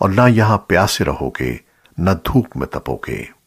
और ना यहाँ प्यासे रहोगे न धूप में तपोगे।